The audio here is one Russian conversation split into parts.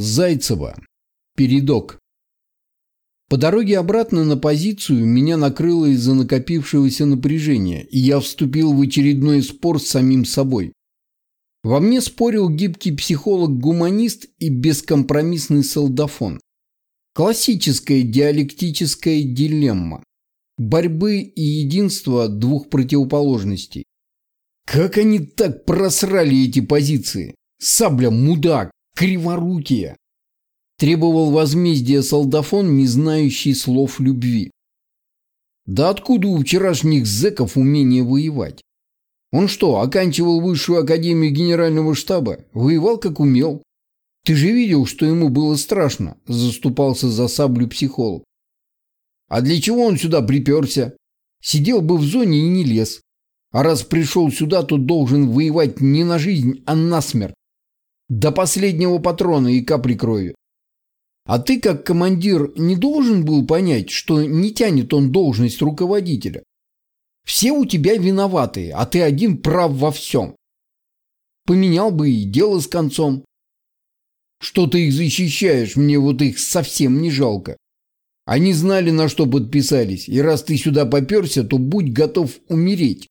Зайцева. Передок. По дороге обратно на позицию меня накрыло из-за накопившегося напряжения, и я вступил в очередной спор с самим собой. Во мне спорил гибкий психолог-гуманист и бескомпромиссный солдафон. Классическая диалектическая дилемма. Борьбы и единства двух противоположностей. Как они так просрали эти позиции? Сабля мудак, криворукие. Требовал возмездия солдафон, не знающий слов любви. Да откуда у вчерашних зэков умение воевать? Он что, оканчивал высшую академию генерального штаба? Воевал как умел. Ты же видел, что ему было страшно, заступался за саблю психолог. А для чего он сюда приперся? Сидел бы в зоне и не лез. А раз пришел сюда, то должен воевать не на жизнь, а на смерть. До последнего патрона и капли крови. А ты, как командир, не должен был понять, что не тянет он должность руководителя. Все у тебя виноваты, а ты один прав во всем. Поменял бы и дело с концом. Что ты их защищаешь, мне вот их совсем не жалко. Они знали, на что подписались, и раз ты сюда поперся, то будь готов умереть.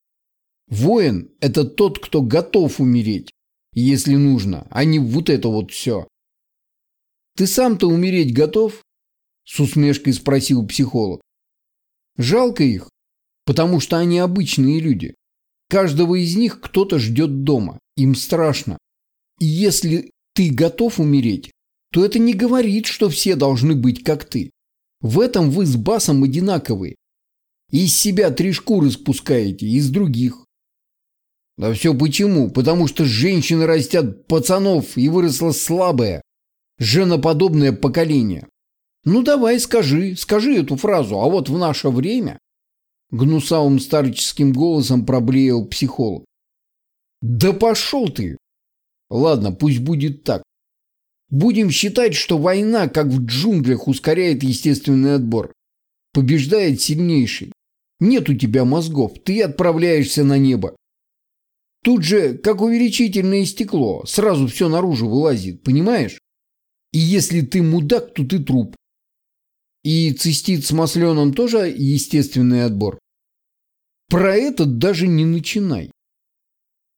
Воин – это тот, кто готов умереть, если нужно, а не вот это вот все. «Ты сам-то умереть готов?» – с усмешкой спросил психолог. «Жалко их, потому что они обычные люди. Каждого из них кто-то ждет дома, им страшно. И если ты готов умереть, то это не говорит, что все должны быть как ты. В этом вы с Басом одинаковые. Из себя три шкуры спускаете, из других. Да все почему? Потому что женщины растят пацанов и выросло слабое, женоподобное поколение. Ну давай скажи, скажи эту фразу, а вот в наше время... Гнусавым старческим голосом проблеял психолог. Да пошел ты! Ладно, пусть будет так. Будем считать, что война, как в джунглях, ускоряет естественный отбор. Побеждает сильнейший. Нет у тебя мозгов, ты отправляешься на небо. Тут же, как увеличительное стекло, сразу все наружу вылазит, понимаешь? И если ты мудак, то ты труп. И цистит с масленом тоже естественный отбор. Про это даже не начинай.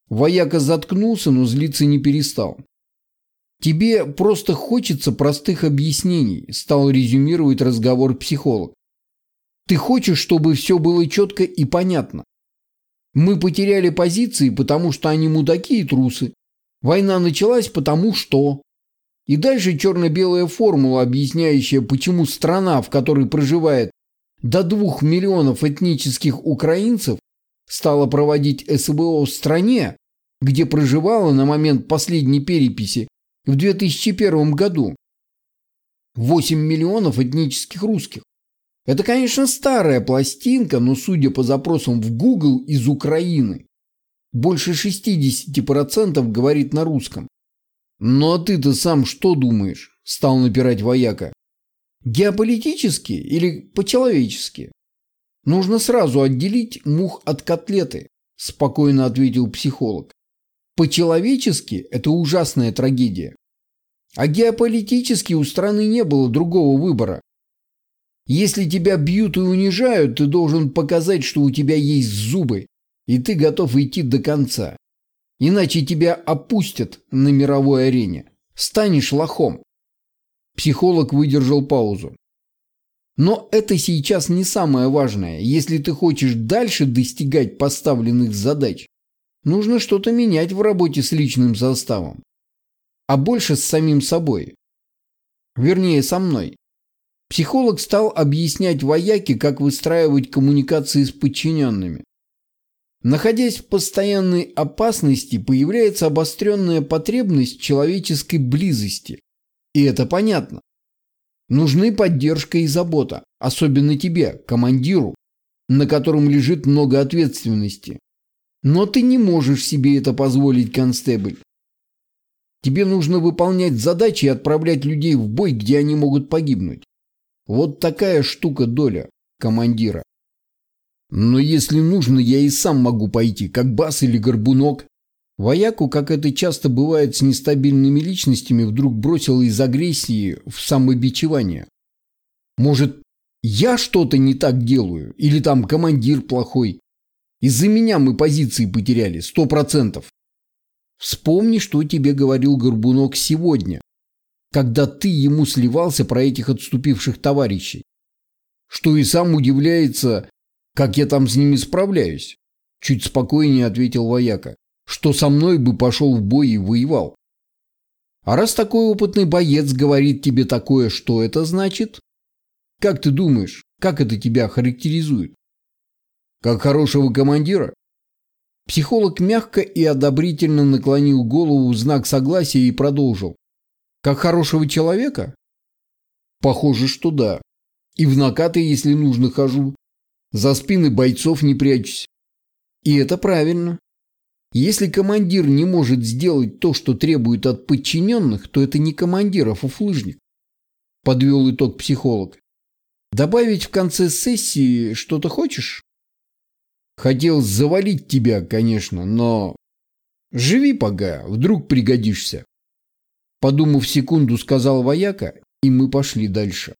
Вояка заткнулся, но злиться не перестал. Тебе просто хочется простых объяснений, стал резюмировать разговор психолог. Ты хочешь, чтобы все было четко и понятно. Мы потеряли позиции, потому что они мудаки и трусы. Война началась потому что... И дальше черно-белая формула, объясняющая, почему страна, в которой проживает до двух миллионов этнических украинцев, стала проводить СБО в стране, где проживало на момент последней переписи в 2001 году 8 миллионов этнических русских. Это, конечно, старая пластинка, но судя по запросам в Google из Украины, больше 60% говорит на русском. «Ну а ты-то сам что думаешь?» – стал напирать вояка. «Геополитически или по-человечески?» «Нужно сразу отделить мух от котлеты», – спокойно ответил психолог. «По-человечески это ужасная трагедия. А геополитически у страны не было другого выбора. Если тебя бьют и унижают, ты должен показать, что у тебя есть зубы, и ты готов идти до конца. Иначе тебя опустят на мировой арене. Станешь лохом. Психолог выдержал паузу. Но это сейчас не самое важное. Если ты хочешь дальше достигать поставленных задач, нужно что-то менять в работе с личным составом. А больше с самим собой. Вернее, со мной. Психолог стал объяснять вояке, как выстраивать коммуникации с подчиненными. Находясь в постоянной опасности, появляется обостренная потребность человеческой близости. И это понятно. Нужны поддержка и забота, особенно тебе, командиру, на котором лежит много ответственности. Но ты не можешь себе это позволить, констебль. Тебе нужно выполнять задачи и отправлять людей в бой, где они могут погибнуть. Вот такая штука доля командира. Но если нужно, я и сам могу пойти, как бас или горбунок. Вояку, как это часто бывает с нестабильными личностями, вдруг бросило из агрессии в самобичевание. Может, я что-то не так делаю? Или там командир плохой? Из-за меня мы позиции потеряли, сто процентов. Вспомни, что тебе говорил Горбунок сегодня, когда ты ему сливался про этих отступивших товарищей. Что и сам удивляется, как я там с ними справляюсь. Чуть спокойнее ответил вояка что со мной бы пошел в бой и воевал. А раз такой опытный боец говорит тебе такое, что это значит? Как ты думаешь, как это тебя характеризует? Как хорошего командира? Психолог мягко и одобрительно наклонил голову в знак согласия и продолжил. Как хорошего человека? Похоже, что да. И в накаты, если нужно, хожу. За спины бойцов не прячусь. И это правильно. Если командир не может сделать то, что требует от подчиненных, то это не командир, а фуфлыжник. Подвел итог психолог. Добавить в конце сессии что-то хочешь? Хотел завалить тебя, конечно, но... Живи пока, вдруг пригодишься. Подумав секунду, сказал вояка, и мы пошли дальше.